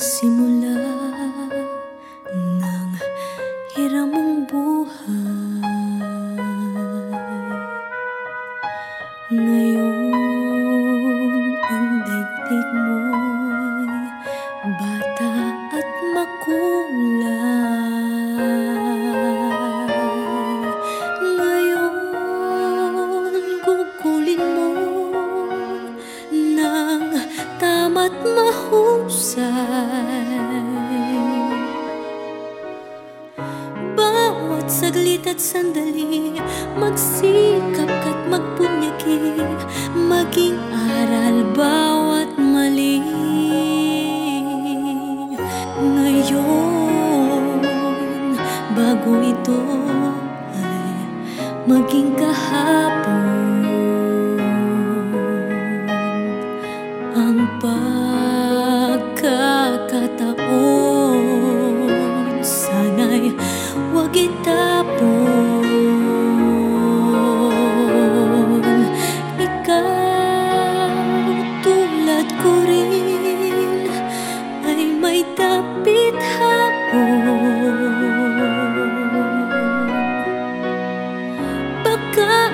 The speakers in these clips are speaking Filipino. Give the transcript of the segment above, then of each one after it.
simula ng hiram mong buhay. Ngayon ang daigdig mo'y bata at makulay Bawat saglit at sandali Magsikap ka't magpunyagi Maging aral bawat mali. Ngayon, bago ito ay maging kahapon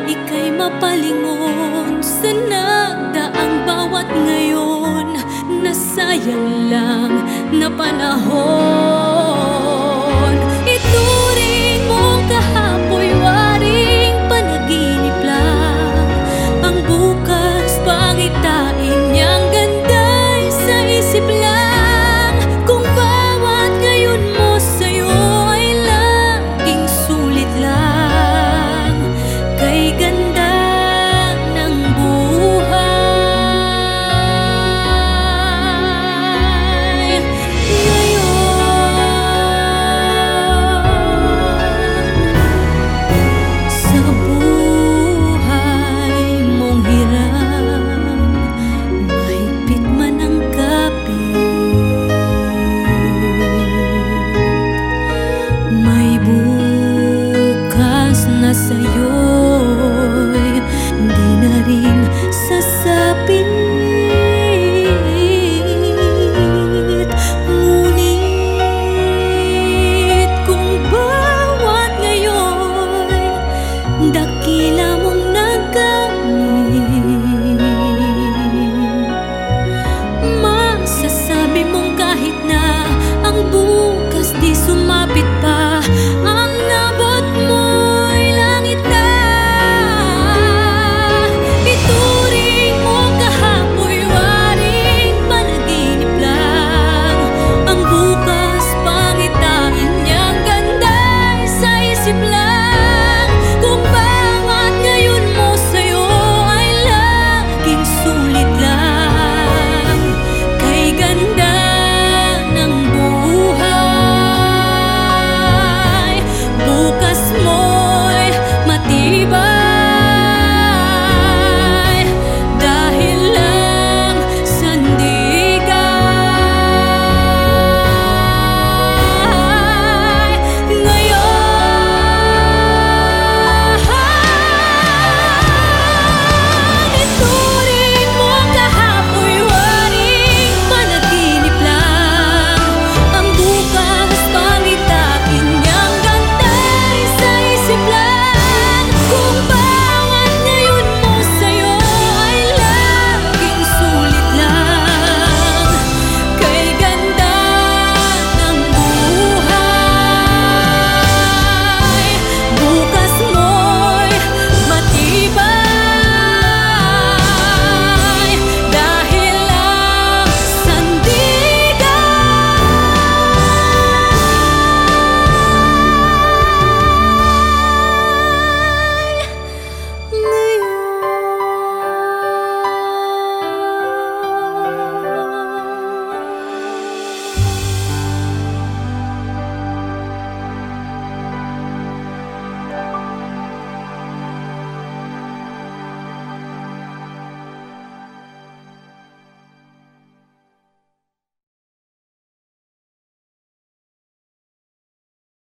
ika'y mapalingon Sa nagdaang bawat ngayon Nasayang lang na panahon Kila mong nagkamali